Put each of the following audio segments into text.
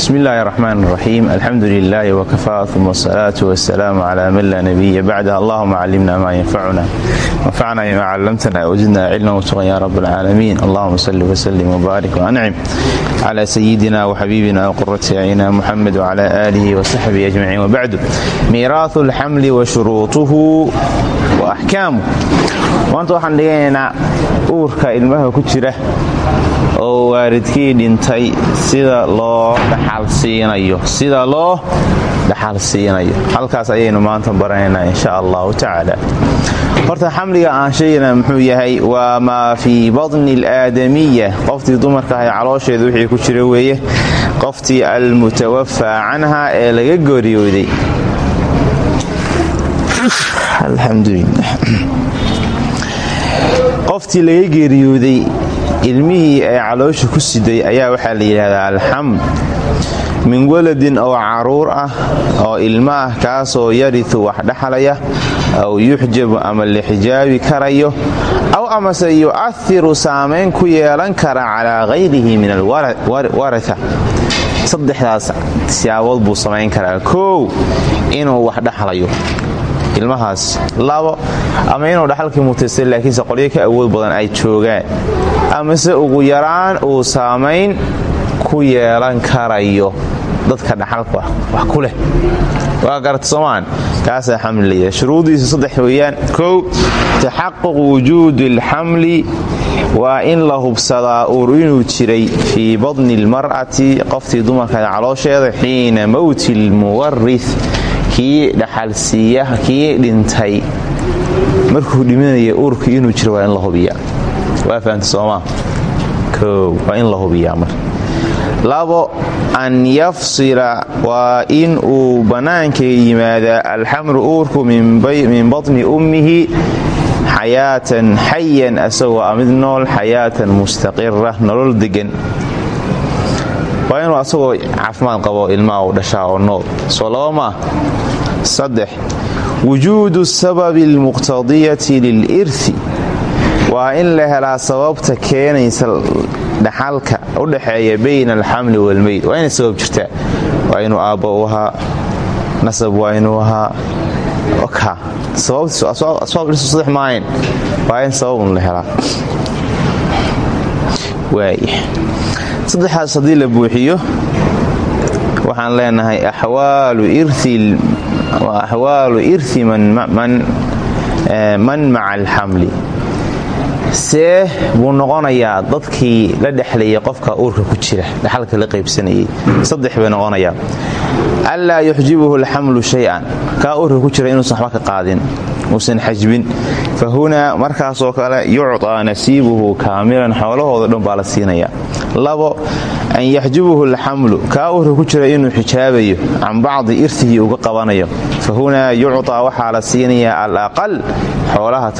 bismi illaahi raxmaan raxiim alxamdu lilaahi wkafaa uma asalaatu wasalaamu cla man laa nabiya bacdah allahuma calimna maa yanfacuna wanfacna bima callamtana wzidna cilma wtuqan ya rab alcaalamiin allahuma salli wslim wbaarik wancim cla sayidina wxabiibina wqurati acyina muxamed wcla aalihi wasaxbihi ajmaciin wbacdu miiraahu alxamli wa shuruutuhu wa axkaamu maanta waxaan dhiganaynaa uurka ilmaha ku jira oo waalidkii dhintay sida loo dhaxalsiinayo sida loo dhaxal siinayo. Halkaas ayaynu maanta baranaynaa insha allahu tacaala. Horta xamliga aan sheegaynaa muxuu yahay waa maa fii badni alaadamiya qoftii dumarka ahay caloosheeda wixii ku jira weeye. Qoftii almutawafaa canha ee laga gooriyooday. Qoftii laga geeriyooday ilmihii ay caloosha ku siday ayaa waxaa la yidhahdaa alxamd min waladin oo carruur ah oo ilmo ah kaasoo yaritu wax dhaxlaya aw yuxjabu ama la xijaabi karayo aw amase yu'ahiru saamayn ku yeelan kara calaa hayrihi min alwaraa saddexdaas siyaabood buu samayn karaa. Kow inuu wax dhaxlayo ilmahaas. Labo ama inuu dhaxalkii mutaystay laakiinse qolyo ka awood badan ay joogaan. Amase ugu yaraan uu saamayn ku yeelan karayo dadka dhaxalka wax ku leh. Waa garata soomaan. Kaasaa xamli layahay shuruudiisu saddex weeyaan. Kow taxaquq wujuudi alxamli waa in la hubsadaa uur inuu jiray fii badni almar'ati qoftii dumarka caloosheeda xiina mowti almuwarith kii dhaxalsiiyaha kii dhintay. Markuu dhimanaya uurka inuu jiro waa in la hubiyaa. Waa fahamta soomaa waa in la hubiyaa mar. Labo an yafsila waa in uu bannaanka yimaadaa alxamru uurku min batni ummihi xayaatan xayan asagoo a mid nool xayaatan mustaqira nolol degan waa inuu asagoo caafimaad qabo ilmaha u dhashaa oo nool soo laba maah saddex. Wujuudu sababi almuqtadiyati lilirthi. Waa in la helaa sababta keenaysa dhaxalka u dhaxeeya bayna alxamli walmeyd waa inay sabab jirtaa. Waa inuu aabba u ahaa nasab waa inuu ahaa. Sababtiisaddex maayn waa in sababun la helaa. Waaya saddexdaas haddii la buuxiyo waxaan leenahay axwaalu irthi man maca alxamli see buu noqonayaa dadkii la dhexlayay qofka uurka ku jira dhaxalka la qaybsanayay. Saddex bay noqonayaa. Anlaa yuxjibuhu alxamlu shay-an uurka ku jira inuusan waxba ka qaadin uusan xajbin fa hunaa markaasoo kale yucطaa nasiibuhu kaamilan xoolahooda dhan baa la siinaya. Labo an yaxjubuhu alxamlu kaa uurka ku jira inuu xijaabayo can bacdi irtihi uga qabanayo. Fa hunaa yucطaa waxaa la siinayaa alaqal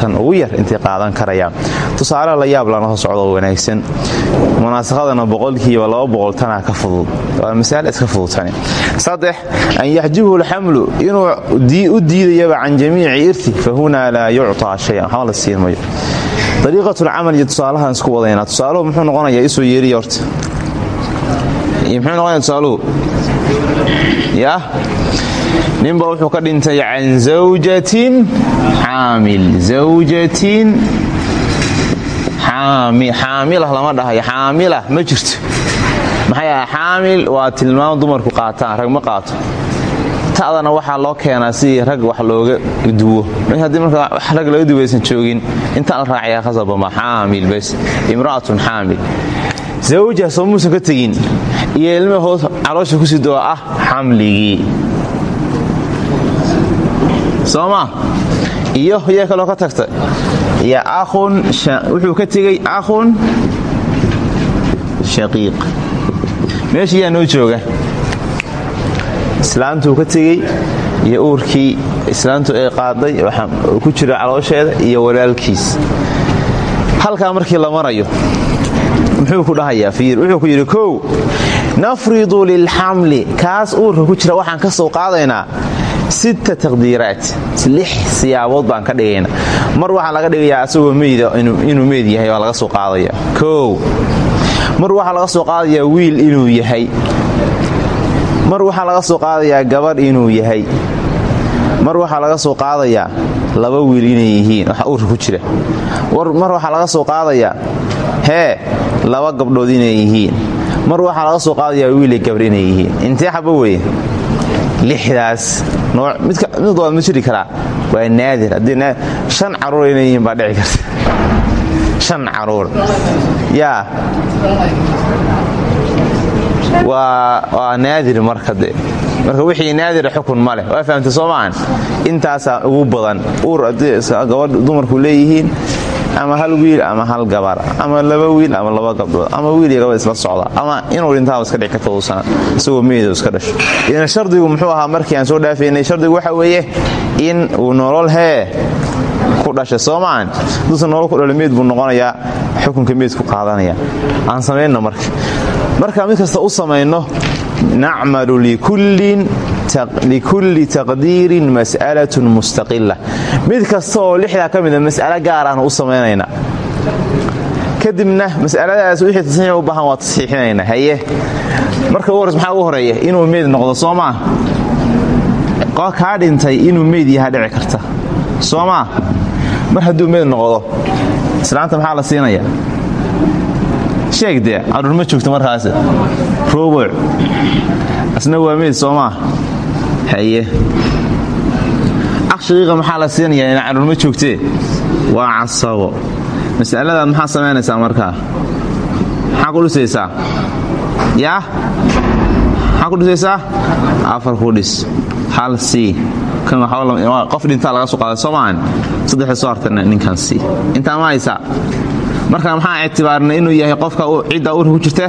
tan ugu yar intay qaadan karayaan tusaale la yaab lana socdo wanaagsan. Munaasaqadana boqolkiiba laba boqol tanaa ka fudud. Waa masaale iska fududtani. Saddex an yaxjubuhu alxamlu inuu u diidayaba can jamiici irti fa hunaa laa yucطaa shayan. Waxba la siin mayo. Dariiqatulcamal iyo tusaalahaan isku wadaynaa tusaaluhu muxuu noqonayaa isoo yeeriya horta muxuu noqonaya tusaaluhu. Yah ninba wuxuu ka dhintay can zawjatin xaamil zawjatin xaamilah lama dhahayo xaamila ma jirto. Maxay aha xaamil waa tilmaam dumarku qaataan rag ma qaato. Ta'dana waxaa loo keenaa sidii rag wax looga duwo. Haddii marka wax rag laga duwaysan joogin intaan la raacayaa khasabama xaamil bas imra'atun xaamil. Zawja soo ka tegin. Iyo ilma hoos caloosha ku sido ah xamligii. Sooma iyo yaa kaloo ka tagta iyo akhun wuxuu ka tegey akhun shaqiiq. Meesha yaa jooga. Islaantuu ka tegey iyo uurkii islaantu ay qaaday ku jira caloosheeda iyo walaalkiis. Halkaa markii la marayo muxuu ku dhahayaa fiir wuxuu ku yidhi kow nafridu lilxamli. Kaas uurka ku jira waxaan ka soo qaadaynaa sitta taqdiiraat. Lix siyaabood baan ka dhigaynaa mar waxaa laga dhigayaa asagoo meyda inuu meyd yahay waa laga soo qaadaya. Kow. Mar waxaa laga soo qaadayaa wiil inuu yahay. Mar waxaa laga soo qaadayaa gabar inuu yahay. Mar waxaa laga soo qaadayaa laba wiil inay yihiin. Waxa uurka ku jira. Mar waxaa laga soo qaadayaa hee laba gabdhood inay yihiin. Mar waxaa laga soo qaadayaa wiil iyo gabar inay yihiin. Intee xaba weye lixdaas nooc. Midkood ma jiri karaa. Waa naadir. Shan carruur inay yihiin baa dhici karta. Shan carruur. Yaa. Waa naadir marka de marka wixii naadira xukun ma waa fahamta soo maahan ugu badan. Uur gabadh dumarku leeyihiin ama hal wiil ama hal gabar ama laba wiil ama laba gabdhood ama wiil iyo gabadh isla socda ama inuu dhintaaba iska dhici karta uusan isagoo meedo iska dhasho. Idan shardigu muxuu ahaa markii aan soo dhaafaynay shardigu waxa weeye in uu nolol hee ku dhashay soo maahan haduusan nolol ku dhalo buu noqonayaa xukunka meed ku qaadanaya. Aan samayno marka markaan mid kasta u samayno nacmalu likulli taqdiirin mas'alatun mustaqila mid kasta oo lixdaa ka mida mas'alo gaar aan u samaynaynaa kadibna mas'aladaas wixii tasxiix u baahan waa tasxiixinaynaa haye. Marka u hores maxaa ugu inuu meyd noqdo soo maa kaa dhintay inuu meyd yaha dhici karta. Soo mar hadduu meyd noqdo islaanta maxaa la siinaya sheegdee carruur ma joogto markaas. Rubuc asna waa meyd soo maa haye. Akshaqiiqa maxaa la siinayaa ina carruur ma joogtee waa casabo mas'aladaad maxaa samaynaysaa markaa maxaa ku dhisaysaa? Yaa maxaa ku dhisaysaa? Afar ku dhis. Hal c qof dhintaa laga soo qaaday. Soo saddexda soo hartana ninkan c intaa ma haysaa marka maxaa ictibaarina inuu yahay qofka cidda urka ku jirta?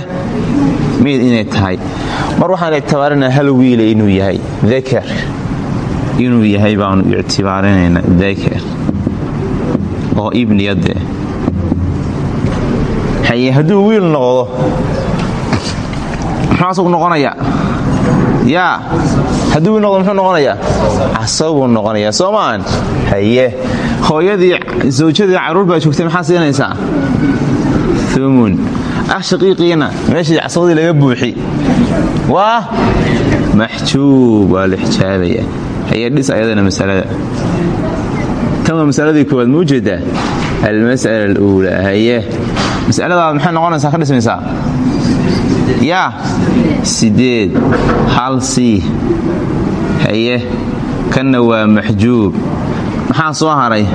Meyd inay tahay. Mar waxaan ictibaarinaa hal wiila inuu yahay. Dakar inuu yahay baanu ictibaarinaynaa dakar oo ibniyadee haye hadduu wiil noqdo muxuu noqonayaa? Yaa hadduu noqdo muxuu noqonayaa? Casabuu noqonayaa soo haye hooyadii zawjadii carruur baa joogtay maxaa siinaysaa? Umun ah shaqiiqiina. Meeshii casabadii laga buuxi. Waa? Maxjuub waa la xijaabaya. Haye dhis ayadana masalada. Tan waa masaladii koowaad ma u jeedaa almas'ala aluulaa haye. Mas'aladaad maxay noqonaysaa? Ka dhismaysaa? Yaa. Sideed hal sii haye. Kanna waa maxjuub maxaa soo haray?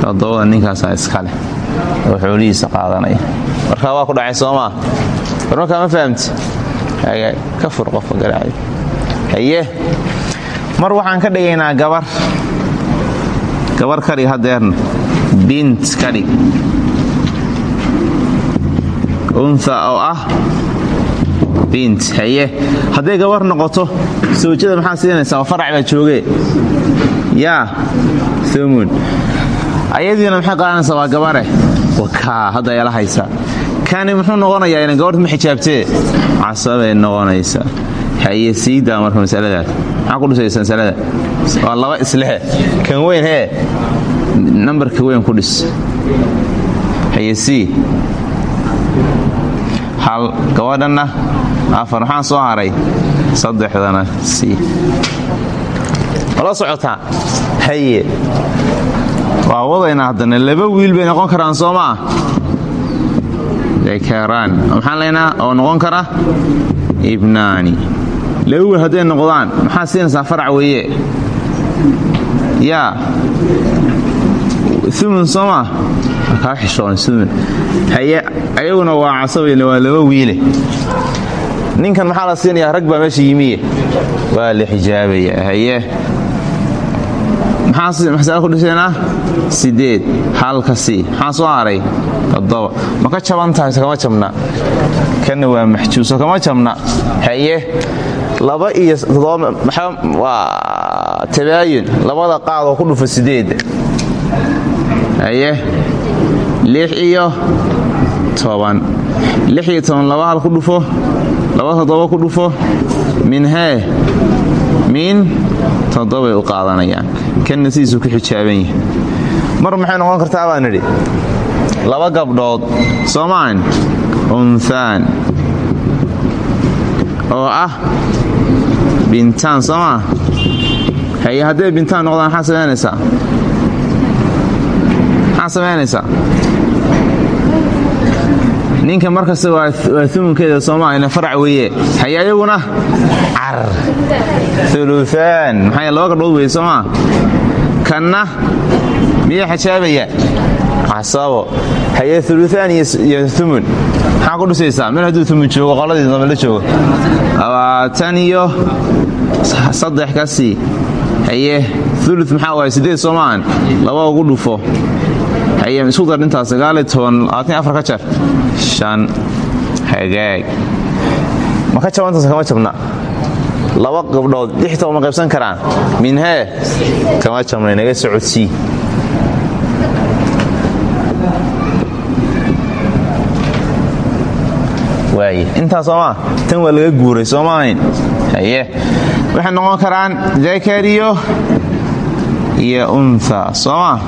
Todobada ninkaasaa iska leh. Oo xoolihiisa qaadanaya markaa waa ku dhacay soomaa war markaa ma fahamti? Ka fur qofka haye mar waxaan ka dhigaynaa gabar. Gabar ka dhig hadeerna bint ka dhig. Unha oo ah bint. Haye hadday gabar noqoto sawjada maxaa siinaysaa? Farac baa joogee yaa umun ayadiina maxay qaadanaysaa waa gabare wakaa hadda ayala haysaa kani muxuu noqonayaa ina gabarta ma xijaabtee casabay noqonaysaa haye siidaa marka masaladaas maxaa ku dhisaysa masalada? Waa laba islehe. Kan weyn hee nambarka weyn ku dhis. Haye sii. Hal gabadhanna afar maxaa soo haray? Saddexdana sii wala socotaa haye waa wadaynaa haddana laba wiil bay noqon karaan soo maa dakaraan maxaan leynaa oo noqon kara ibnaani. Laba wiil hadday noqdaan maxaa siinaysaa farac weeye? Yaa. Umun soo maa kaa xishoon umun haye ayaguna waa casabayne waa laba wiile. Ninkan maxaa la siinayaa? Rag baa meesha yimiye waa la xijaabaya. Haye maxaa ku dhisaynaa sideed. Halka sii maxaa soo haray toddoba. Ma ka jaban tahay se kama jabna. Kana waa maxjuub so kama jabna. Haye. Laba iyo waa tabaayun. Labada qaad oo ku dhufa sideedda haye. Lix iyo toban. Lix iyo toban laba hal ku dhufo. Laba toddoba ku dhufo. Min min toddobay u qaadanayaan. Kanna sidiisuu ku xijaaban yahay. Mar maxay noqon kartaa baan nidhi? Laba gabdhood soomaan unhaan oo ah bintaan soo maa haye hadday bintaan noqdaan maxaa samaynaysaa maxaa samaynaysaa ninka markasta waa umunkeeda soomaalia farac weeye. Haye ayaguna car. Maxaa laba gabdhood weye soomaa? Kanna. Miyaa xajaabaya casabo haye uluaan iyo umun maxaa ku dhisaysaa? Meel hadduu umun joogo qoladii la joogo. Labaatan iyo saddex ka sii. Haye ulu maxaa waay sideed soomaahan laba ugu dhufo. Haye isku dar intaas sagaaliyo toban. Afar ka jar shan hagaag. Ma ka jabantaas kama jabna? Laba gabdhood lix toban ma qaybsan karaan. Minhee kama jabna naga socodsii intaa soomaa tan waa laga guuray soomaahayn haye. Waxay noqon karaan zakariyo iyo unha soomaa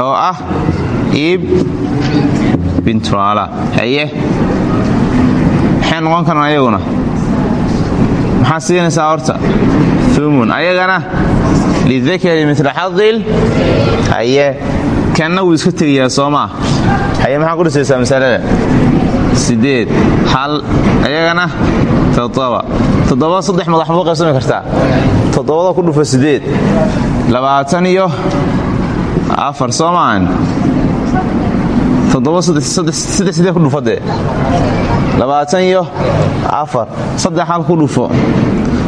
oo ah ib bintuala haye? Maxay noqon karaan ayaguna. Maxaa siinaysaa horta? Umun ayagana? Lidakari mila xadil haye? Kanna wuu iska tegayaa soomaa haye maxaa ku dhisaysaa masalada? Sideed hal. Ayagana? Toddoba. Toddoba saddex madax muu qaybsami kartaa? Toddobada ku dhufa sideed labaatan iyo afar soomaan sidee ku dhufadee labaatan iyo afar. Saddex hal ku dhufo.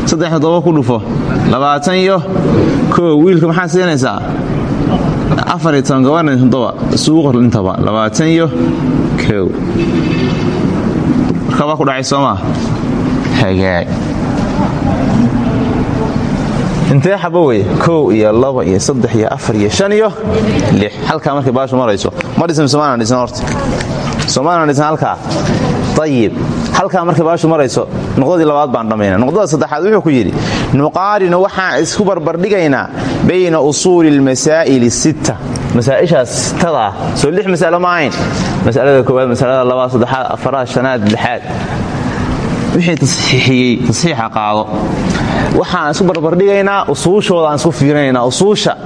Saddex toddoba ku dhufo. Labaatan iyo koo wiilka maxaa siinaysaa? Afar iyo toban gabarna toddoba. Isugu qor intaba. Labaatan iyo kow markabaa ku dhacay soomaa hagaag intee xaba weye kow iyo laba iyo saddex iyo afar iyo shan iyo lix. Halkaa markay baashu marayso ma dhisan somaalian dhisan horta. Somaalian dhisan halkaa. Ayib halkaa markay baashu marayso nuqdadii labaad baan dhammayna nuqdada saddexaad wuxuu ku yidhi nuqaarinu waxaan isku barbardhigaynaa bayna usuuli almasaa'ili sitta. Masaa'ishaas sitada ah soo lix masalo ma ahayn. Masalada koowaad masalada labaad saddexaad afaraad shanaad lixaad. Wixii tasxiixiyey tasxiixa qaado waxaan isku barbardhigaynaa usuushoodaaan isku fiirinaynaa usuusha.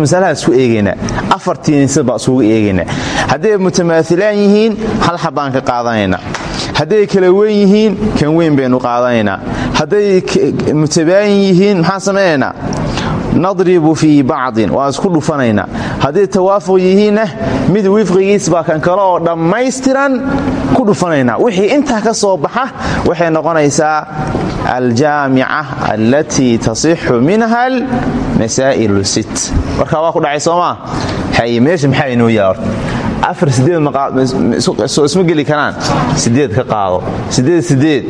Masalaha isku eegaynaa afartiinisa baa isugu eegaynaa hadday mutamaahilaan yihiin hal xabbaan ka qaadanaynaa. Hadday kala weyn yihiin kan weyn baynu qaadanaynaa. Hadday mutabaayin yihiin maxaan samaynaynaa nadribu fii bacdin waan isku dhufanaynaa. Hadday tawaafuq yihiinna mid wifqigiis baa kan kale oo dhammaystiran ku dhufanaynaa. Wixii intaa ka soo baxa waxay noqonaysaa aljaamica allatii tasixu minha almasaa'il sit warkaa waa ku dhacay soomaa haye meesha maxaa inoo yaa horta afar soo isma geli karaan. Sideed ka qaado. Sideed sideed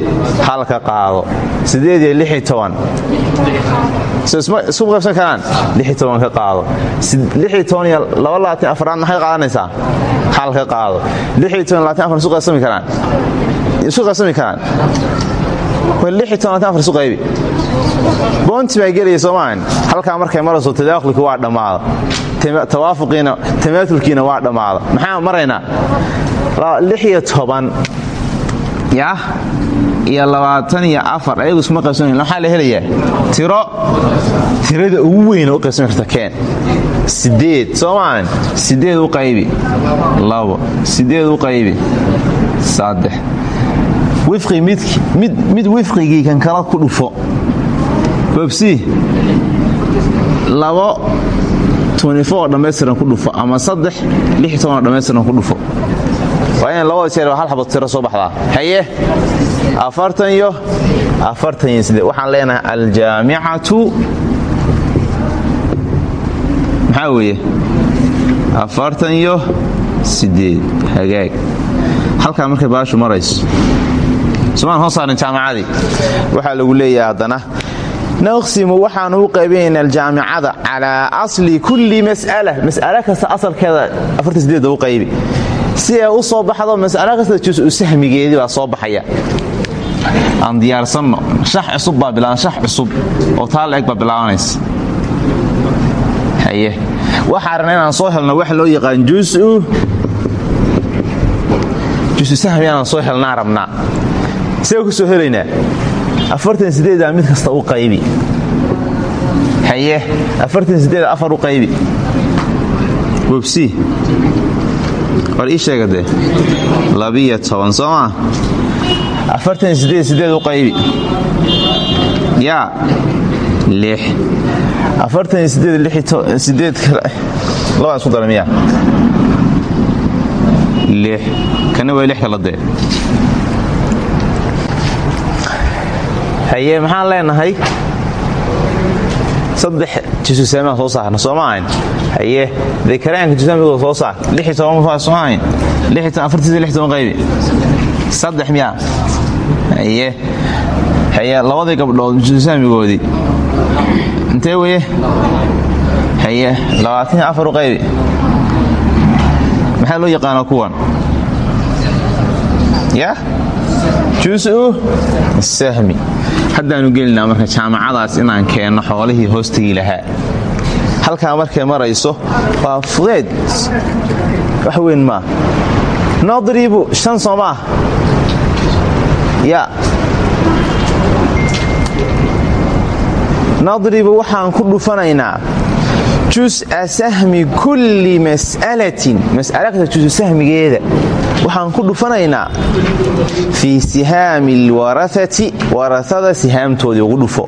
hal ka qaado. Sideed iyo lixi toban. Isku qaybsan karaan. Lixi toban ka qaado. Lixi toban iyo laba labaatan afaraad maxay qaadanaysaa? Hal ka qaado. Lixi toban labaatan afar isu qaybsami karaan. Boonti baa gelaya soomaan halkaa markay marayso tadaakhulkii waa dhammaada tawaafuqiina tamaatulkiina waa dhammaada maxaan maraynaa lixiyo toban. Yah iyo labaatan iyo afar. Ayagu iskuma qaybsanayn waxaa la helayaa? Tiro. Tirada ugu weyna u qaybsami karta keen sideed soomaan sideed u qaybi. Labo. Sideed u qaybi. Saddex wifqi mid wifqigii kan kala ku dhufo. Babsi labo. Oo dhammaystiran ku dhufo. Ama saddex oo dhammaystiran ku dhufo. Waa in labada jeer hal xabad tiro soo baxdaa. Haye. Afartan iyo afartan iyo siddeed waxaan leenahay aljaamicatu maxaa weeye? Afartan iyo siddeed hagaag. Halkaa markay baashu marayso. Somaan hoo saarin jaamacadii lagu leeyahay haddana naqsimu waxaanu u qaybinaynaa aljaamicada calaa asli kulli mas'ala. Mas'alo kasta asalkeeda afartan u qaybi. Si ay u soo baxdo mas'alo kasta jusu sahmigeedii baa soo baxaya. Aan diyaarsanno. Shax cusub baa bilaaban shax cusub. Oo taa la baa bilaabanaysa waxaa rabna inaan soo helno wax loo yaqaan jusu jusu sahmi inaan soo helnaa rabnaa see ku soo helaynaa afartan sideeda mid kasta u qaybi. Haye afartan sideeda afar u qaybi. Websi. War ii sheega dee. Labiyo toban soo maa afartan sideed sideed u qaybi. Yaa lix. Lix kana waa lix. Dee. Haye maxaan leenahay? Saddex jisusaamaha soo saarna sooma ahayn? Haye dekaraanka jisusaamigooda soo saar lix iyo toban soo ahayn? Afartiisa lix toban qaybi. Saddex miyaa haye. Labadii gabdhood jisusaamigoodii intee weye? Haye labaatan iyo afar u qaybi. Maxaa loo yaqaanaa kuwan? Ya? Jusu sahmi. Haddaanu gelinaa marka jaamacadaas inaan keenno xoolihii hoostagii lahaa. Halkaa markay marayso waa fudeed. Wax weyn maa nadribu shan soo maah ya nadribu waxaan ku dhufanaynaa jus'a sahmi kulli mas'alatin mas'ala kasta jusu sahmigeeda. Waxaan ku dhufanaynaa fii sihaami alwaraati warasada sihaamtoodii ugu dhufo.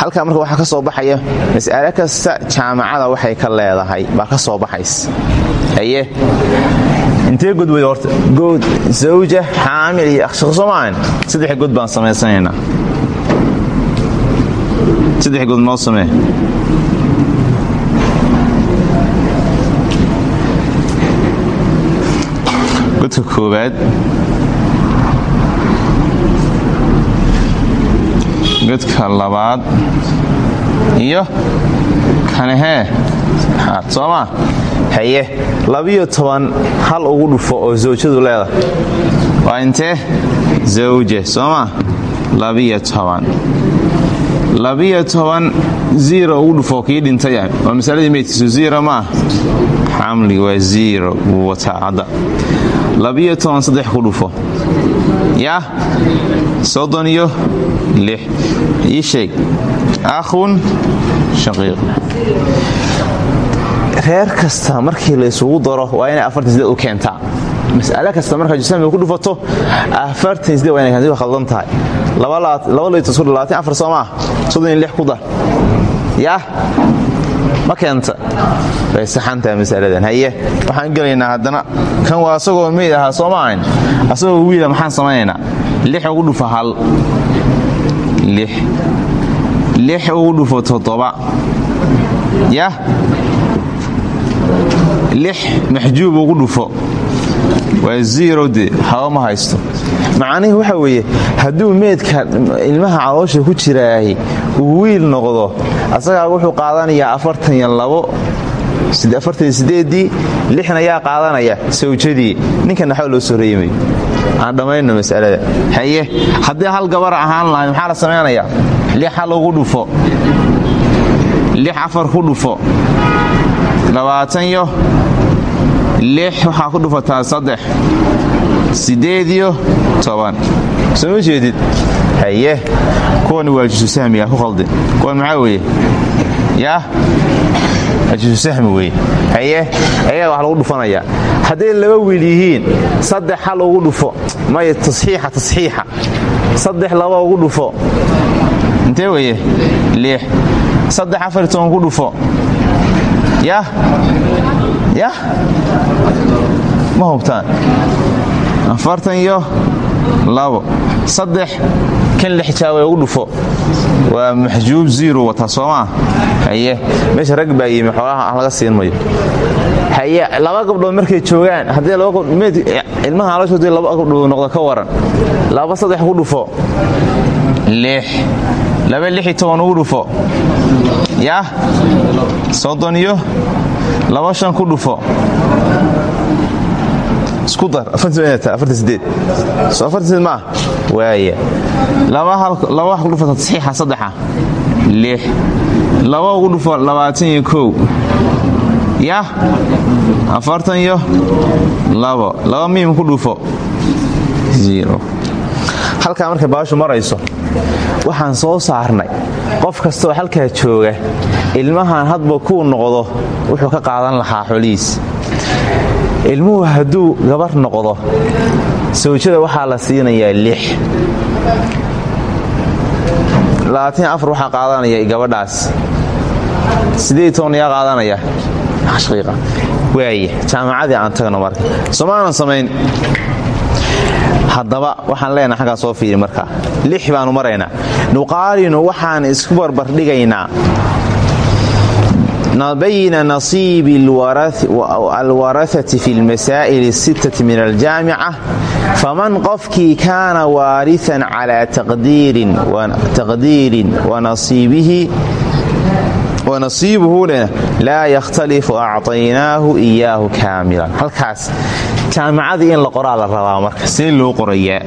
Halkaa marka waxaa ka soo baxaya mas'alo kasta jaamacada waxay ka leedahay baa ka soo baxays aye intee god wey horta good. Zawja xaamil iyo akhshaq soomaan saddex god baan samaysanaynaa saddex god noo samee. Godka koowaad. Godka labaad. Iyo kanahee saxaad soo maa haye labiyo toban hal ugu dhufo oo zawjadu leedahay. Waa intee? Zawje soo maa labiyo toban labiyo toban ziro ugu dhufo kii dhintaya waa masaladii meydkiisu ziro maah xamli waa ziro wataa hadda. labiyo toban saddex ku dhufo. Yah soddon iyo lix. Ii sheeg. Akhun shaqiiq. Reer kasta markii laysugu daro waa inay afartan sideed u keentaa mas'ale kasta markaa jusamiga ku dhufato keenta khaldan tahay? Labaatan afar soo maah soddon iyo ku dar. Yah ma keenta. Way saxantaha masaladan. Haye waxaan gelaynaa haddana. Kan waa asagoo meyd ahaa soo asagoo wiila maxaan samaynaynaa? Lix ugu dhufa hal. Lix. Ugu dhufo toddoba. Yah lix maxjuub ugu dhufo de hawa ma haysto macnihii waxa weeye hadduu meedka ilmaha caloosha ku jiraahi uu wiil noqdo asagaa wuxuu qaadanayaa afartan iyo labo afartan sideedii lixna yaa qaadanaya sawjadii. Ninkan naxwa loo soo reeymayo aan dhammayno masalada. Haye haddii hal gabar ahaan lahayd maxaa la samaynayaa lix hal ugu dhufo. Lix afar ku dhufo. Labaatan yo lix waxaa ku dhufataa saddex sideed iyo toban. Soo ma jeedid? Haye kuwan waa jusu sahmiga ku qaldi. Kuwan maxaa weeye? Yaa? Jusu sahmi weye haye ayaga wax lagu dhufanayaa hadday laba wiil yihiin saddex hal ugu dhufo. May tasxiixa tasxiixa. Saddex laba ugu dhufo. Intee weye lix. Saddex afar toban ku dhufo. Yah yah ma hubtaan. Afartan iyo labo. Saddex. Kan lix jaawe ugu dhufo. Waa maxjuub ziro wataa soomaa haye. Meesha rag baa yimi xoolaha laga siin mayo. Haye laba gabdhood markay joogaan haddii ilmaha aloshoodii laba gabdhood noqdo ka waran. Laba saddex ku dhufo. Lix. Laba lixi toban ugu dhufo. Yah soddon iyo laba shan ku dhufo isku dar maa waaya laba wax ku dhufo tasxiixa saddexa. Lix. Laba ugu dhufo labaatan iyo kow. Yah afartan iyo labo. Laba miim ku dhufo. Halkaa markay baashu marayso waxaan soo saarnay. Qof kastaoo halkaa jooga ilmahan hadba kuu noqdo wuxuu ka qaadan lahaa xolihiis ilmuhu hadduu gabar noqdo sawjada waxaa la siinayaa lix. Waxaa qaadanaya gabadhaas. Yaa qaadanaya? Waay jaamacadii aan tagno marka. Soomaanan samayn? Haddaba waxaan leenaha xaggaa soo fiiri marka. Lix baanu maraynaa nuqaarinu waxaan isku barbardhigaynaa bayna nasiibi alwaraati fi lmasaa'il asittati min aljaamica faman qofkii kaana waarian calaa taqdiirin wanasiibuhuna laa yakhtalifu acطaynaahu iyaahu kaamilan halkaas jaamacadii in la qoraa la rabaa marka see loo qorayaa.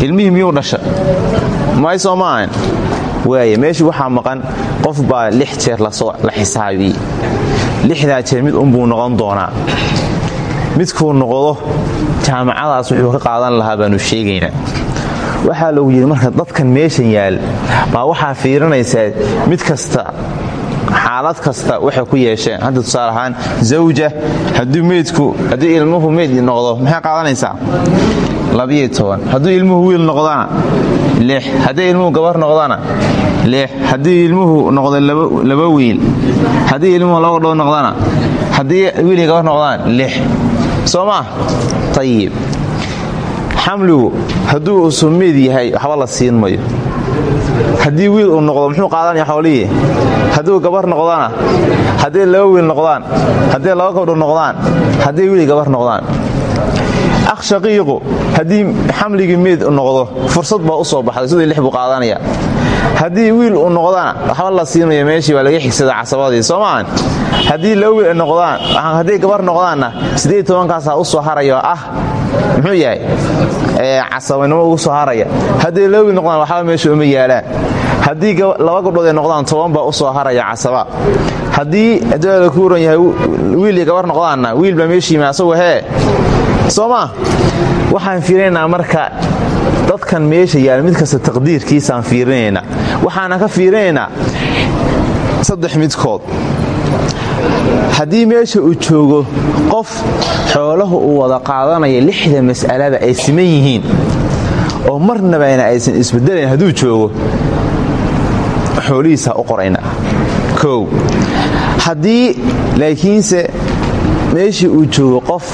Ilmihii miyuu dhasha may soo maahan meeshii waxaa maqan qof baa lix jeer la xisaabiyey. Lixdaa jeer mid unbuu noqon doonaa. Midkuu noqdo jaamacadaas wuxuu ka qaadan lahaa baanu sheegaynaa. Waxaa lagu yidhi marka dadkan meeshan yaal baa waxaa fiirinaysaa mid kasta xaalad kasta waxay ku yeesheen. Hadda tusaale ahaan zawja hadduu meydku hadduu ilmuhu meyd noqdo maxay qaadanaysaa hadduu ilmuhu wiil noqdana haddii ilmuhu gabar noqdana haddii ilmuhu noqdo laba wiil. Haddii ilmuhu laba gabdhood noqdana haddii wiilii gabar noqdaan soo maa ayib xamligu hadduu usu meyd yahay waxba la siin mayo. Haddii wiil uu noqdo muxuu qaadanaya xoolihii? Hadduu gabar noqdana haddii laba wiil noqdaan haddii laba gabdhood noqdaan haddii wiil gabar noqdaan akh shaqiiqu haddii xamligii meyd noqdo fursad baa u soo baxday sidii lix buu qaadanaya haddii wiil uu noqdana waxba la siinmaya meeshii waa laga xigsada casabadii soo maahan haddii laba noqdaan hadday gabar noqdaanna siddeed tobankaasaa u soo haraya ah muxuu yahay? Casabanimo ugu soo haraya. Haddii laba wiil noqdaan waxba meesha uma yaalaan. Haddii laba gabdhood ay noqdaan toban baa u soo haraya casaba. Haddii ku waran yahay wiil gabar noqdaanna wiil baa meeshiima asagu hee soo maa waxaan fiirinaynaa marka dadkan meesha yaal mid kasta taqdiirkiisaan fiirinaynaa. Waxaanan ka fiirinaynaa saddex midkood. Haddii meesha uu joogo qof xoolahu uu wada qaadanaya lixda mas'alada ay siman yihiin oo marnabana aysan isbedelayn hadduu joogo xoolihiisaa u qorayna. Kow haddii laakiinse meeshii uu joogo qof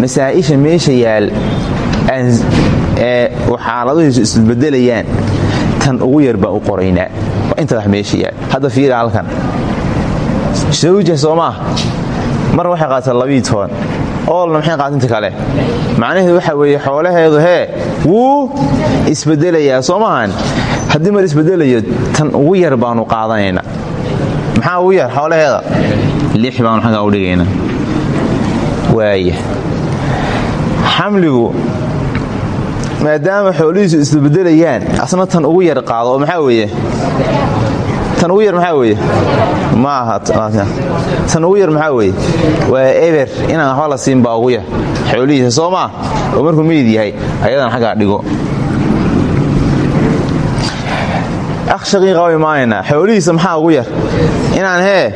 masaa'isha meesha yaal xaaladuhiisu isbedelayaan tan ugu yar baa u qoraynaa. Inta wax meesha yaal. Hadda fiira halkan. Zawja soo mar waxay qaata labii toban oolna maxay qaata inta kale? Macnaheedu waxa weeye xoolaheedu hee wuu isbedelayaa soo maahan haddii mar isbedelayo tan ugu yar baanu qaadanaynaa. Maxaa ugu yar xoolaheeda? Lix baanu xaggaa u dhigaynaa waaya xamligu maadaama xoolihiisu isbedelayaan asna tan ugu yar qaado oo maxaa weeye? Tan ugu yar maxaa weeye? Ma aha tan ugu yar maxaa weeye? Waa eber inaan waxba la siin baa ugu yar. Xoolihiisa soo maa oo markuu meyd yahay ayadan xaggaa dhigo. Way imaanaynaa xoolihiisa maxaa ugu yar? Inaan hee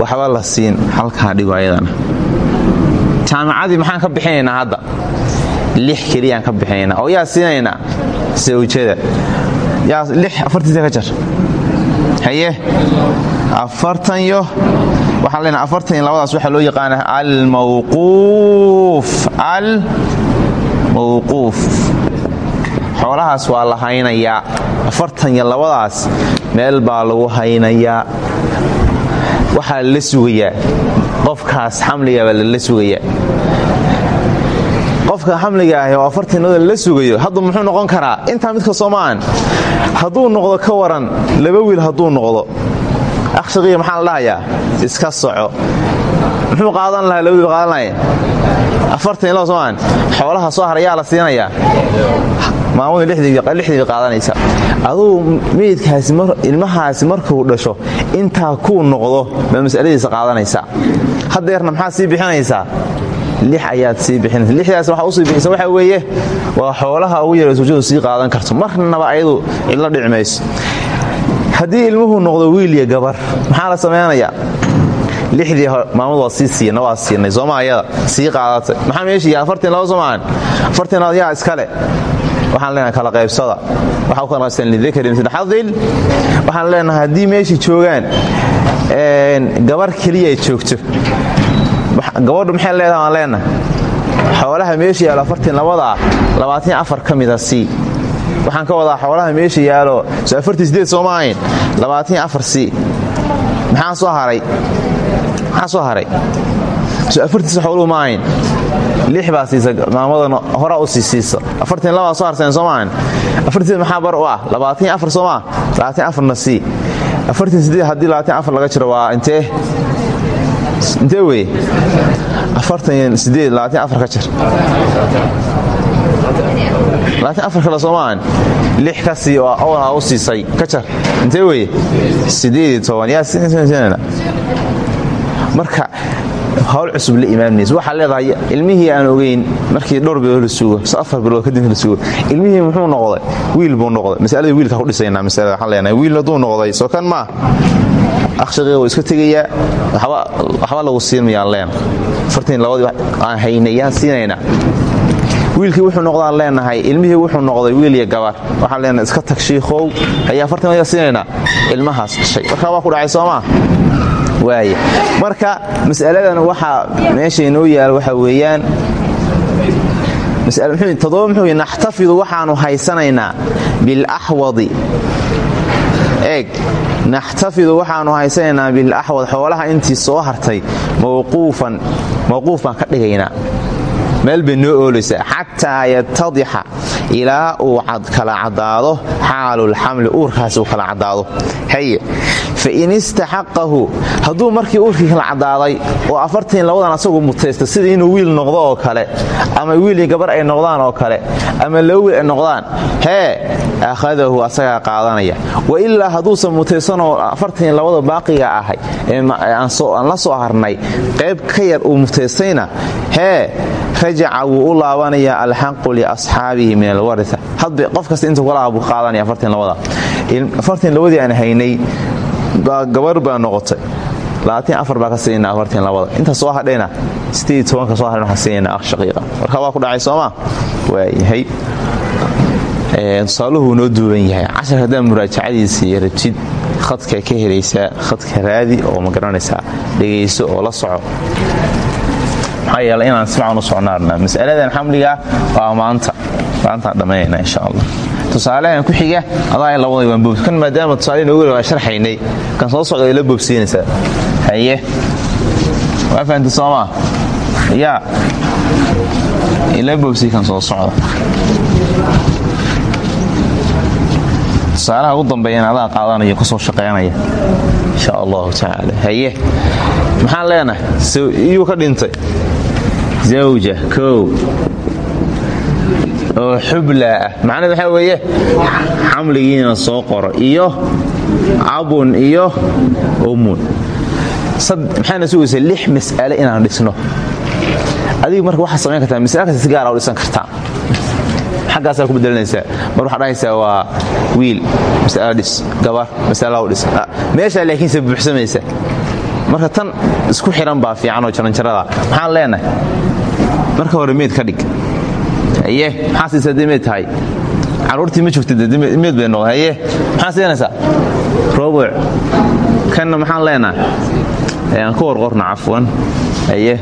waxba la siin halkaa dhigo ayadana jaamacadii maxaan ka bixinaynaa hadda? Lix keliyaan ka bixinaynaa. Oo yaa siinaynaa? Sawjada yaa lix afartiisa ka jar. Haye? Afartanyo waxaan leenahay afartan iyo labadaas waxaa loo yaqaana almawquuf. Almawquuf. Xoolahaas waa la haynayaa. Afartan iyo labadaas meel baa lagu haynayaa. Waxaa lala sugayaa qofkaas xamligabaa lala sugayaa qofka xamliga ahi oo afartanada lala sugayo hadda muxuu noqon karaa intaa midka soomaan? Hadduu noqdo ka waran laba wiil hadduu noqdo. Akhshaqiya maxaa la dhahayaa? Iska soco. Muxuu qaadan lahaa laba wiil qaadan lahaya afartan iyo laba soomaan? Xoolaha soo harayaa la siinayaa lixdii qaadanaysa. Aduu meydkaasi ilmahaasi markuu dhasho intaa kuu noqdo baa masaladiisa qaadanaysaa haddeerna maxaa sii bixinaysaa ayaad sii bixinaysa. Lixdaas waxaa u sii bixisa waxaa weeye waa xoolaha ugu yara zawjadu sii qaadan karto. Marnaba ayadu cidla dhici mayso ilmuhu noqdo wiil iyo gabar maxaa la samaynayaa lixdii maamud waa sii siina waa siinay sooma ayada qaadatay. Maxaa meeshii afartan laba soomaan afartan laba yaa iskale waxaan leenahay kala qaybsada. Waxaa u kala qaybsan lidakari misl xadil waxaan leenahay haddii meeshii joogaan gabar keliya ay joogto gabadhu maxay leedahay? Waan leenahay. Xoolaha meesha yaalo afartan labadaa labaatan afar ka mida sii waxaan ka wadaa xoolaha meesha yaalo soo afartii sideed sooma ahayn labaatan afar sii maxaa soo haray? Maxaa soo haray? Soo afartiisa xooluhu ma ahayn baa siisa maamadan horaa u sii siisa. Afartan labaa soo harsayn soo maahan. Afartiiseed maxaa bar u ah? Labaatan afar soo maa labaatan afarna sii. Afartan sideed laga jiro waa intee? Intee weye? Afartan ka jir. Labaatan afar kale soo maahan. Lix ka sii oo u siisay ka jar intee weye? Sideed iyo toban. Marka hawl cusub la imaanmaysa waxaa leedahay ilmihii aan ogeyn markii dhowr bilood la sugo afar bilood kadib la sugo. Ilmihii muxuu noqday? Wiil buu noqday. Masaladii wiilka ku dhisaynaa masalada waxaan leenahay wiil hadduu noqday soo kan maa akhshaqiga wuu iska tegayaa. Waxba lagu siinmayaan leena afartan labadii aan haynay yaan siinaynaa. Wiilkii wuxuu noqdaan leenahay. Ilmihii wuxuu noqday wiil iyo gabar waxaan leenahay iska tag shiikhow hayaa afartan yaa siinaynaa. Ilmahaas dhashay. Markaa waa ku dhacay waaya marka mas'aladan waxaa meesha inoo yaal waxa weeyaan todoba muxuu naxtafidu waxaanu haysanaynaa bilaxwadi eeg naxtafidu waxaanu haysanaynaa bilaxwad xoolaha intii soo hartay mawquuf baan ka dhigaynaa meel bay noo oolaysaa xataa yatadixa ilaa uu kala caddaado xaalulxamli uurkaasi uu kala caddaado haye fain istaxaqahu hadduu markii uurkii kala caddaaday oo afartan labadan asagu mutaysta sida inuu wiil noqdo oo kale ama wiil iyo gabar ay noqdaan oo kale ama laba ay noqdaan hee akhadahu asagaa qaadanaya. Wa ilaa hadduusan mutaysanoo afartan labada baaqiga ahay aan la soo harnay qayb ka yar uu mutaystayna hee rajaca wuu u laabanayaa alxaqu liasxaabihi min alwaria hadba qof kasta intuu kalaha buu qaadanaya afartan labadii aan haynay gabar baa noqotay. Labaatan afar baa ka siinayna afartan labada. Inta soo hadhayna sideed tobanka soo hadhan waxaan siinayna akh shaqiiqa. Marka waa ku dhacay sooma waayahay. Tusaaluhuu noo duuban yahay. Cashar haddaa muraajacadiisa iyo rabtid khadka ka helaysaa khadka raadi oo ma garanaysaa oo la soco maxaa yeele inaan simacan u socnaarna mas'aladan xamliga waa maanta. Maantaan dhammaynayna insha allah. Tusaalehan ku xiga adaa labada waan boobs. Kan maadaama tusaale noogu waa sharxaynay kan soo socda ay la boobsiinaysaa haye. Waa fahamta soomaa yaa ila boobsi kan soo socda. Tusaalaha ugu dambeeyana adaa qaadanayo ku soo shaqaynaya insha allahu tacaala haye. Maxaan leenahay? Iyuu ka dhintay zawja kow oo xublaa ah macnaheed waxaa weeye xamligiina soo qoro iyo abun iyo ummun maxayna sugaysaa lix mas'ale inaan dhisno adigu marka waxaad samayn kartaa masale kasta si gaara u dhisan kartaa xaggaasaa ku bedelanaysaa mar waxaa dhahaysaa waa wiil mas'ala dhis gabar mas'ala u dhis meeshaa laakiinse buuxsamaysa marka tan isku xiran baa fiican oo jaranjarada. Maxaan leenahay? Marka hore meed ka dhig. Aye maxaa siisa hadday meed tahay? Carruurtii ma joogta meed bay noqda haye maxaa siinaysaa? Robuc kanna maxaan leenahay? Aan ku warqorno cafwan. Aye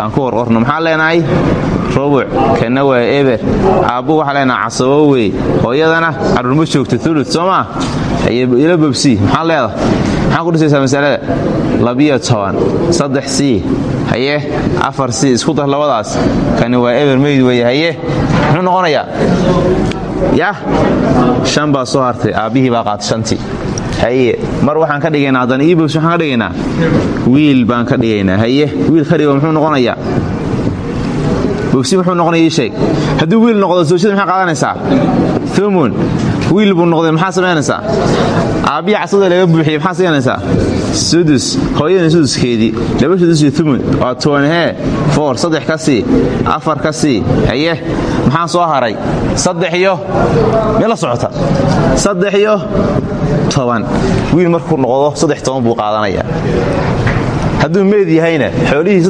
aan ku warqorno. Maxaan leenahay robuc kanna waa eber aabbu waxaa leenaha casabo wey hooyadana carruur ma joogto ulud soo maa ila bobsi maxaan leedahay maxaa ku dhisaysaa masalada? Labiyo toban saddex c haye? Afar c isku dar labadaas. Kani waa eber meyd weye haye? Muxuu noqonayaa? Yah shan baa soo hartay aabbihii baa qaatay shantii. Haye? Mar waxaan ka dhigaynaa haddana ii bobsi waxaan ka dhigaynaa? Wiil baan ka dhigaynaa haye? Wiil ka muxuu noqonayaa bobsi muxuu noqonaya ii sheeg. Hadduu wiil noqdo zawjada maxay qaadanaysaa? Umun wiil buu noqday maxaa samaynaysaa aabbiya casada laga buuxiyey maxaa samaynaysaa sudus. Hooyadana suduskeedii laba sudus iyo umun waa tobanhee foor saddex ka sii. Afar ka sii. Haye. Maxaa soo haray? Saddex iyo? Mee la socota. Saddex iyo? Toban. Wiil markuu noqdo saddex toban buu qaadanaya hadduu meed yahayna xoolihii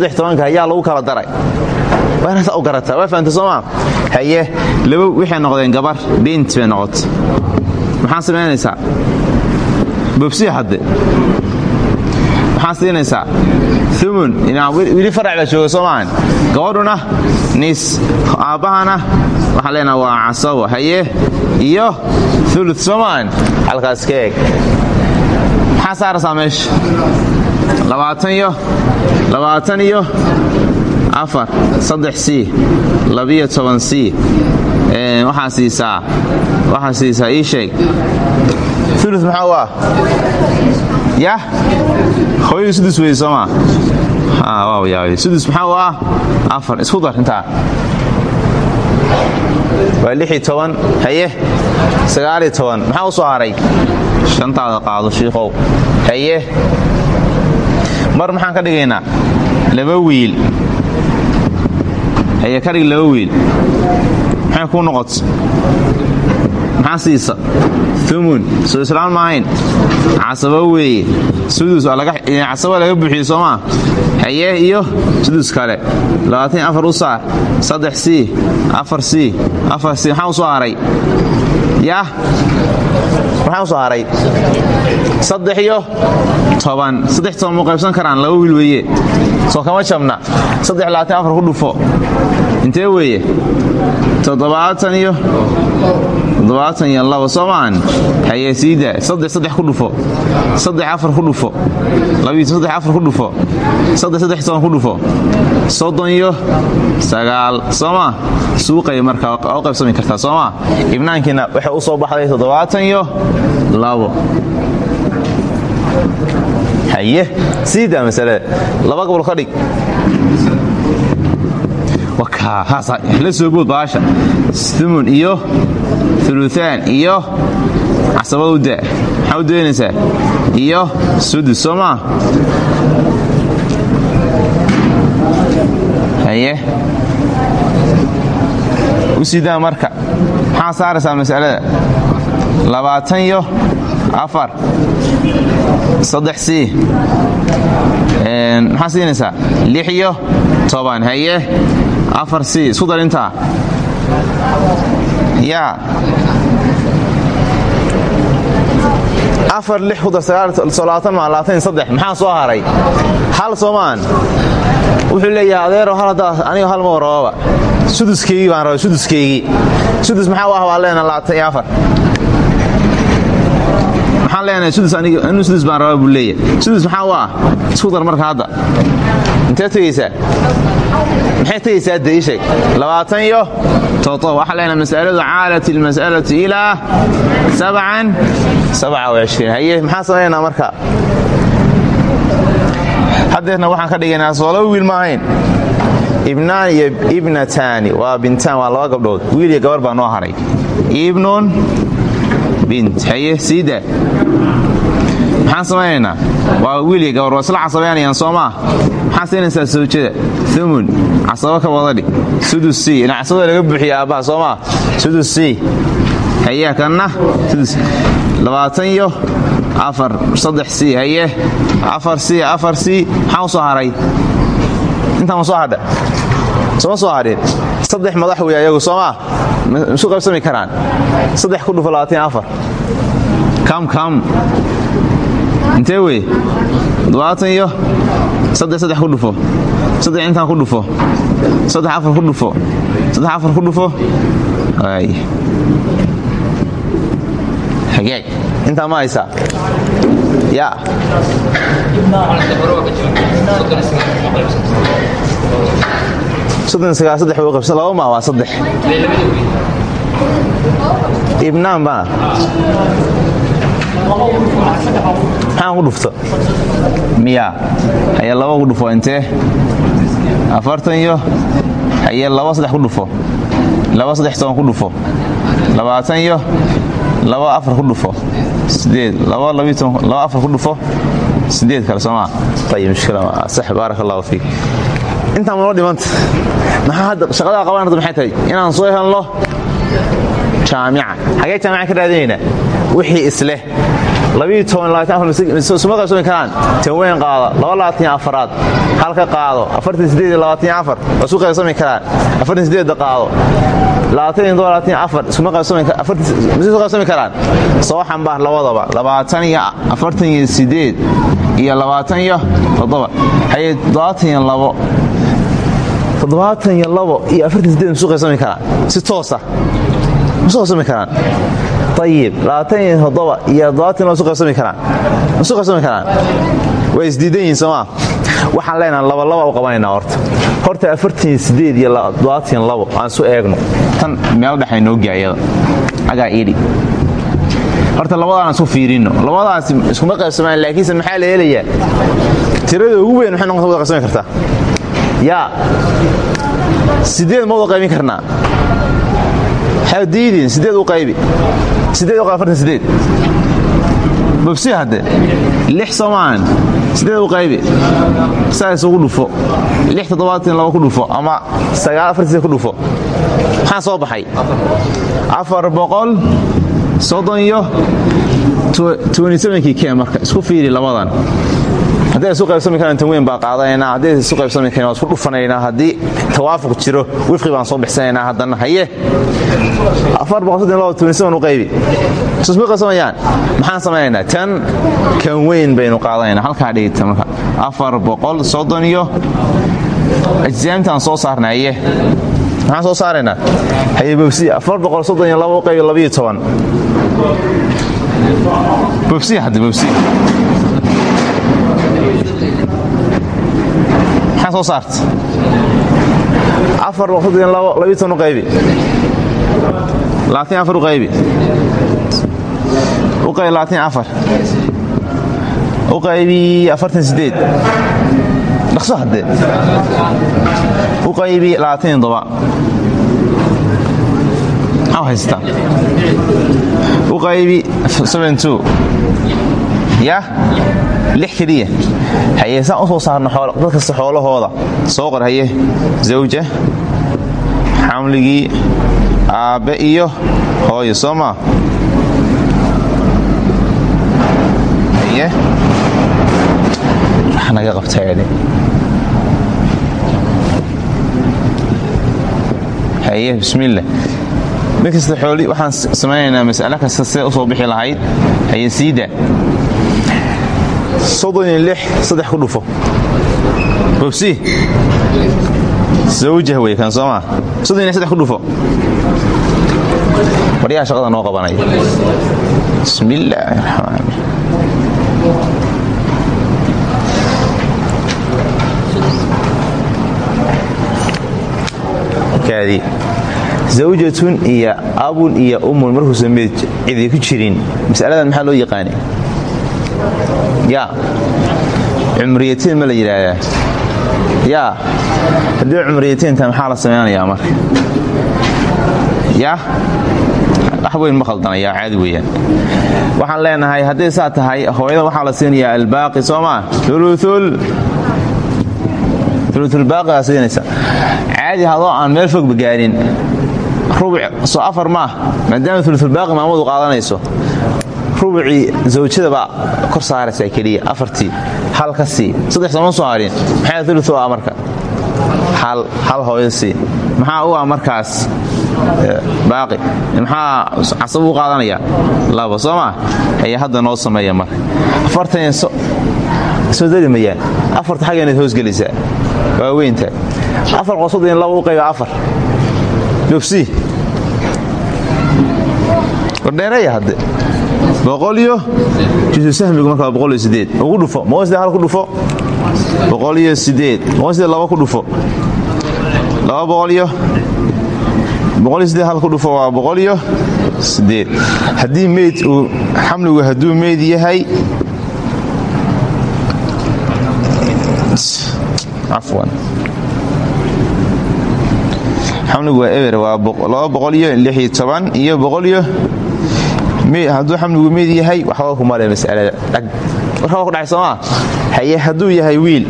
ayaa lagu kala daray. Waa inaad u garataa waa fahamta soomaa haye laba waxay noqdeen gabar bint bay noqotay. Maxaa samaynaysaa bobsi hadde. Maxaa siinaysaa umun wili farac baa jooga soo gabadhuna nis aabbahana waxaan leenaha waa casawo haye iyo ulu soo halkaas ka eeg maxaa labaatan iyo afar saddex c labiyo toban c. Waxaa siisaa waxaa siisaa ii sheeg. Ulu maxaa u ah? Yah hooyadu sudus wey soomaa sudus maxaa u ah? Afar isku dar intaa. Waa lixi toban haye sagaaliyo toban. Maxaa u soo haray shantaada qaado shiikow haye mar maxaan ka dhigaynaa? laba wiil. Haye ka dhig laba wiil. Maxay kuu noqota maxaa siisa? Umun soo islaan maahayn casabo weeye. Sudus casabo laga buuxiye soomaa haye iyo sudus kale. U saar. Saddex c. Afar c. Afar c. Maxaa soo haray yah maxaa soo haray saddex iyo toban. Saddex toban muu qaybsan karaan laba wiil weeye. Soo kama jabna. Saddex labaatan afar ku dhufo. Intee weeye? Toddobaatan iyo toddobaatan iyo labo soo maahan haye siida saddex saddex ku dhufo. Saddex afar ku dhufo. Labiyo saddex afar ku dhufo. Saddex saddex toban ku dhufo. Soddon iyo sagaal. Soomaa suuqay marka u qaybsami kartaa. Soomaa ibnaankiina waxay u soo baxday toddobaatan iyo labo haye siidaa masalada laba gobol ka dhig. La soo bood baasha. Umun iyo uluaan iyo casabada u daa maxaa u daynaysaa iyo sudus soo maa haye. U siidaa marka. Maxaa saaraysaa masalada? Labaatan iyo afar. Saddex c. Maxaa siinaysaa? Lix iyo toban. Haye. Afar c. Isku dar intaa yaa afar lix ku dar sagaalaatan maa labaatan saddex. Maxaa soo haray? Hal soomaan. Wuxuu leeyahay adeero hal haddaa aniga hal ma warababa suduskaygii baan raba suduskaygii sudus maxaa u ah baan leenaha labaatan iyo afar maxaan leenahay sudus baan rabaa buu leeyahay. Sudus maxaa u ah? Isku dar marka hadda. Intee tegaysaa maxay tegaysaa dee ii sheeg? Labaatan iyo todoba. Waxaa leenahay masaladu caalat ilmas'alatu ilaa sabcan. Sabca washriin haye maxaa samaynaa marka? Haddeerna waxaan ka dhigaynaa soo laba wiil ma ahayn. Ibnaan iyo ibnataani. Waa bintaan waa laba gabdhood. Wiil iyo gabar baa noo haray. Ibnun maxaan samaynaynaa waa wiiliga gabar waa isla casabaynayaan soo maa maxaa siinaysaa sawjada umun casabo ka wadadhi sudus c ina casabada laga buuxiya aabbaha soo maa sudus haye kanna labaatan iyo afar saddex c haye afar c afar c maxaa u soo haray intaa ma soo hadha sooma soo hadhin saddex madax wey ayagu soo maa isu qaybsami karaan intee wey iyo ku dhufo intaan ku dhufo afar ku dhufo afar ku dhufo hagaag intaa ma haysaa ya maa ibnaan baa. Maxaan ku dhufto. Miya haye laba ku dhufo intee? Afartan iyo haye laba saddex ku dhufo. Laba saddex toban ku dhufo. Labaatan iyo laba afar ku dhufo. Sideed laba laba afar ku dhufo. Sideed kale soomaa. Ayib mushkila allahu fiik intaan manoo dhimanta maxaa hadda shaqadaa qaban hadda maxay tahay? Inaan soo helno jaamica xagee jaamica ka raadinaynaa wixii isleh suma qaybsami karaan tanweyn qaado aad halka qaado. Isu qaybsami karaan qaado. Isuma qaybsami karaan soo xambaar labadaba. Iyo iyo iyo haye iyo isu qaybsami karaan. Si toosa isu qaybsami karaan. Ayib iyo isu qaybsami karaan. Isu qaybsami karaan. Way isdiidan yihiin soomaa? Waxaan leenaha labalaba u qabanayna horta. Horta aan isu eegno. Tan meel dhexay noo gaayada agaa iidhi. Horta labadaan isu fiirino. Labadaas iskuma qaybsamaan laakiinse maxaa la helayaa? Tirada ugu weyn maxay noqota wada qaybsami kartaa yaa sideed ma wada qaybin karnaa? Diidin sideed u qaybi. Sideed qayb afartan sideed bobsi hadde. Lix soomaan sideed u qaybi. Saa isugu dhufo. Lix toddobaatan laba ku dhufo ama sagaal afar sideed ku dhufo. Maxaa soo baxay? Afar boqol soddon iyo kii keen marka. Isku fiiri labadan haddii isu qaybsami karaan tanweyn baa qaadanaynaa haddii isu qaybsami karin waa isku dhufanaynaa haddii tawaafuq jiro wifqi baan soo bixsanaynaa haddana haye. U qaybi. Susma qaybsamayaan maxaan samaynaynaa tan kan weyn baynu qaadanaynaa halkaa dhigita marka. Afar boqol soddon iyo ajsaamtaan soo saarna haye. Maxaan soo saaraynaa? Haye bobsi afar boqol soddon iyo laba u qaybi labiyo toban. Bobsi hadde bobsi maxaa soo saarta afar labiyo toban u qaybi. Labaatan afar u qaybi. U qaybi labaatan afar. U qaybi afartan sideed dhaqso haddee u qaybi labaatan toba maxaa haystaa u qaybi seven two yah? Lix keliya. Haye saan u soo saarno dad kasta xoolahooda? Soo qor haye. Zawja xamligii aabbe iyo hooyo soo maa wax naga qabtaadhe haye bismiillah mid kasta xooli waxaan samaynaynaa mas'alo kasta u soo bixi lahayd? Haye siida soddon iyo lix saddex ku dhufo. Bobsi. Zawjah wey kan soo maa soddon iyo saddex ku dhufo. Waryaha shaqada noo qabanaya bismi illaahi raxmaan kaadii zawjatun iyo abun iyo umun markuusan cidi ku jirin. Mas'aladan maxaa loo yaqaanay yaa cumriyateen ma la yidhaahdaa. Yaa haddii cumriyateenta maxaa la samaynayaa marka yaa wax weyn ma khaldanayaa caadi weeyaan. Waxaan leenahay hadday saa tahay hooyada waxaa la siinayaa albaaqi soo maa uluulbaaqigaa siinaysa. Caadi hadoo aan meel fogba gaarin. Rubuc soo afar maah maadaama uluulbaaqi maamadu qaadanayso rubucii zawjadabaa kor saaraysaa keliya afartii hal ka saddex sooma soo harin maxaa ulu u ah marka? Hal hooyo sii. Maxaa u ah markaas? Baaqi. Maxaa casabuu qaadanaya? Laba soo maa ayaa hadda noo sameeya marka. Afartan soo dari mayaan. Afarta xaggeenaad hoosgelaysaa waa weynta. Afar qosodin laba u qayba afar. Bobsi wardheereeya hadde boqoliyo jisu sahmigu markaa boqoliyo sideed. Ugu dhufo. Sideed hal ku dhufo? Boqoliyo sideed. Sideed laba ku dhufo. Laba boqoliyo boqoliyo sideed hal ku dhufo waa boqoliyo sideed. Haddii meyd uu xamligu hadduu meyd yahay cafwan xamligu waa eber waa laba boqoliyo lixiyo toban iyo boqoliyo hadduu xamligu mid yahay waxba kumale masalada. Dhag. Warka waa ku dhacay soomaa? Haye hadduu yahay wiil.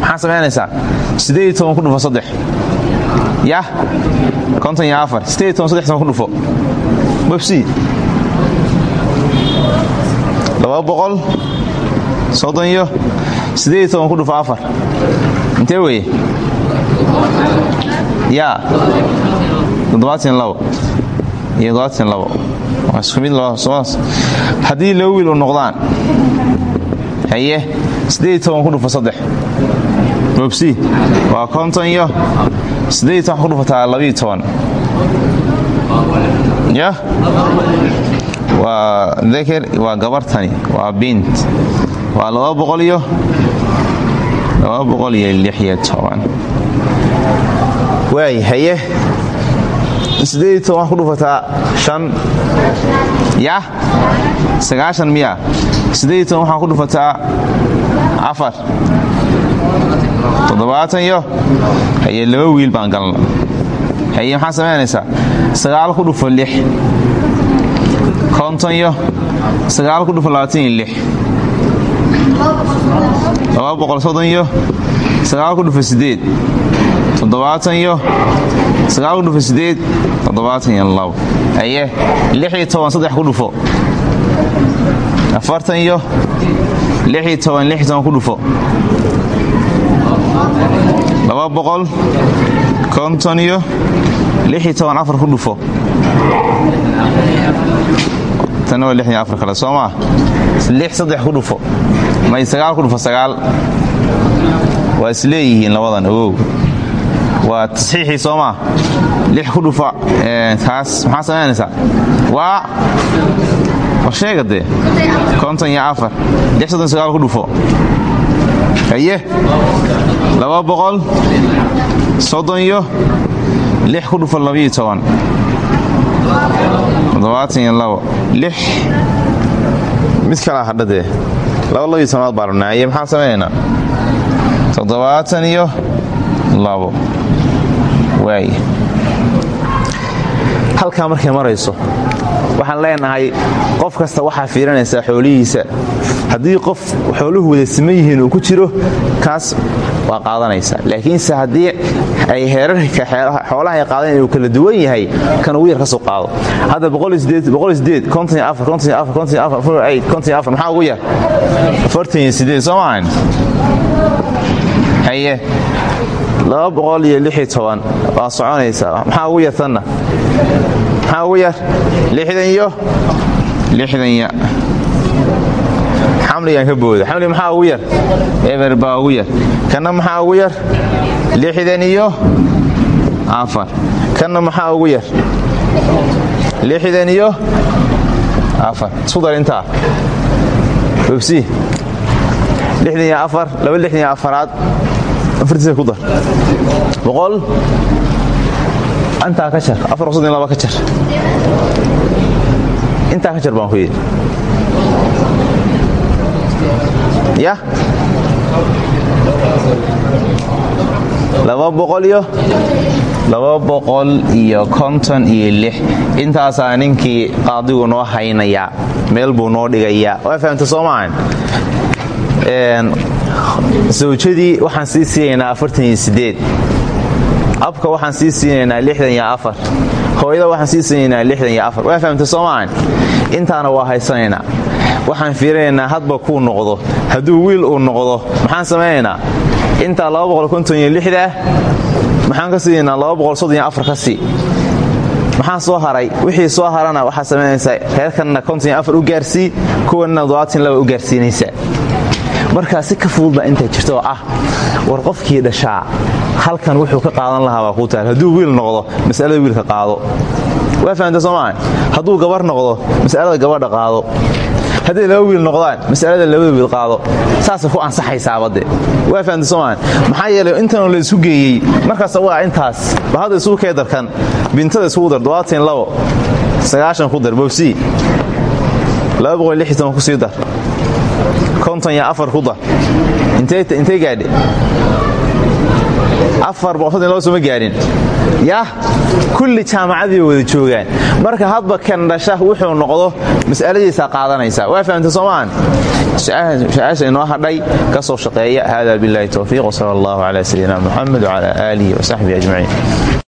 Maxaa samaynaysaa siddeed iyo toban ku dhufo saddex. Yah konton iyo afar. Siddeed iyo toban saddex toban ku dhufo. Mabsi laba boqol. Soddon iyo siddeed iyo toban ku dhufo afar. Intee weeye? Yaa toddobaatan labo iyo toddobaatan labo haddii laba wiil u noqdaan haye siddeed iyo toban ku dhufo saddex. Mobsi waa konton iyo siddeed iyo toban ku dhufataa labiyo toban. Yah waa deker waa gabartani waa bint. Waa laba boqol iyo laba boqol iyo lix iyo toban. Waay haye toban ku dhufataa shan yah sagaashan miya. Siddeed iyo toban waxaa ku dhufataa afar toddobaatan iyo haye laba wiil baan galna haye maxaa samaynaysaa sagaal ku dhufo lix. Konton iyo sagaal ku dhufo labaatan lix. Laba boqol soddon iyo sagaal ku dhufo siddeed toddobaatan iyo sagaal ku dhufo siddeed saddex ku dhufo. Afartan iyo lix iyo toban lix iyo toban ku dhufo. Laba boqol konton iyo lix iyo toban afar ku dhufo. Tani waa lix iyo afar kale soo maa lix ku dhufo. May sagaal ku dhufo sagaal? Waa isleeyihiin labadan ogow waa tasxiixii soo maa lix ku dhufa taas maxaa samaynaysaa waa war sheega dee. Konton iyo afar. Lix soddon sagaal ku dhufo. Haye laba boqol soddon iyo lix ku dhufo labiyo toban. Toddobaatan iyo labo. Lix. Mid kalaa hadha dee. Laba labiyo tobanaad baa rabnaa haye maxaan samaynaynaa toddobaatan iyo labo halkaa markay marayso waxaan leenahay qof kasta waxaa fiirinaysaa xoolihiisa. Haddii qof xooluhu wada siman yihiin uu ku jiro kaas waa qaadanaysaa laakiinse haddii ay heerarka xoolaha ay qaadan uu kala duwan yahay kan ugu yar ka soo qaado. Hadda maxaa ugu yar? Soo maahan waa soconaysaa maxaa ugu yar tanna maxaa ugu yar? Lixdan iyo? Lixdan ya xamligan ka booda. Xamli maxaa ugu yar? Eber baa ugu yar. Kanna maxaa ugu yar? Lixdan iyo? Afar. Kanna maxaa ugu yar? Lixdan iyo? Afar. Isku dar intaa. Lixdan iyo afar. Laba lixdan iyo afaraad afartiisa ku dar. Boqol? Intaa ka jar. Afar soddon laba ka jar. Intaa ka jar baan ku yidhi. Yah laba boqol iyo? Laba boqol iyo konton iyo lix. Intaasaa ninkii qaadigu noo haynayaa meel buu noo dhigayaa. Waa fahamta soo sawjadii waxaan sii siinaynaa afartan iyo sideed abka waxaan sii siinaynaa lixdan iyo afar. Hooyada waxaan sii siinaynaa lixdan iyo afar. Waa fahamta soo intaana waa haysanaynaa. Waxaan fiirinaynaa hadba kuu noqdo. Hadduu wiil uu noqdo maxaan samaynaynaa intaa aa maxaan ka siinaynaa aa ka sii. Maxaa soo haray. Wixii soo harana waxaa samaynaysaa reerkanna u gaarsii kuwanna u gaarsiinaysaa markaa si ka fudud baa intaa jirta oo ah war qofkii dhashaa halkan wuxuu ka qaadan lahaa baa kuu taal. Hadduu wiil noqdo masalada wiilka qaado. Waa fahamta soomaa hadduu gabar noqdo masalada gabadha qaado. Hadday laba wiil noqdaan masalada labada wiil qaado. Saasay ku ansaxaysaabade waa fahamta soomaa maxaa yeelay intanoo la isu geeyey markaas waa intaas. Ba isugu kee bintada isugu dar dobaatan labo sagaashan ku dar bobsi laba boqol lix toban ku sii dar iyo afar ku dar intay gaadhe afar boqolsodon laba sooma gaarin yah kulli jaamacadii wada joogaan. Marka hadba kan dhasha wuxuu noqdo mas'aladiisaa qaadanaysa waa fahamta soomaan su'aasha inoo hadhay ka soo shaqeeya. Hada billahi towfiiq wsala allahu cala sayidina muxamed wcala aalihi wasaxbihi ajmaciin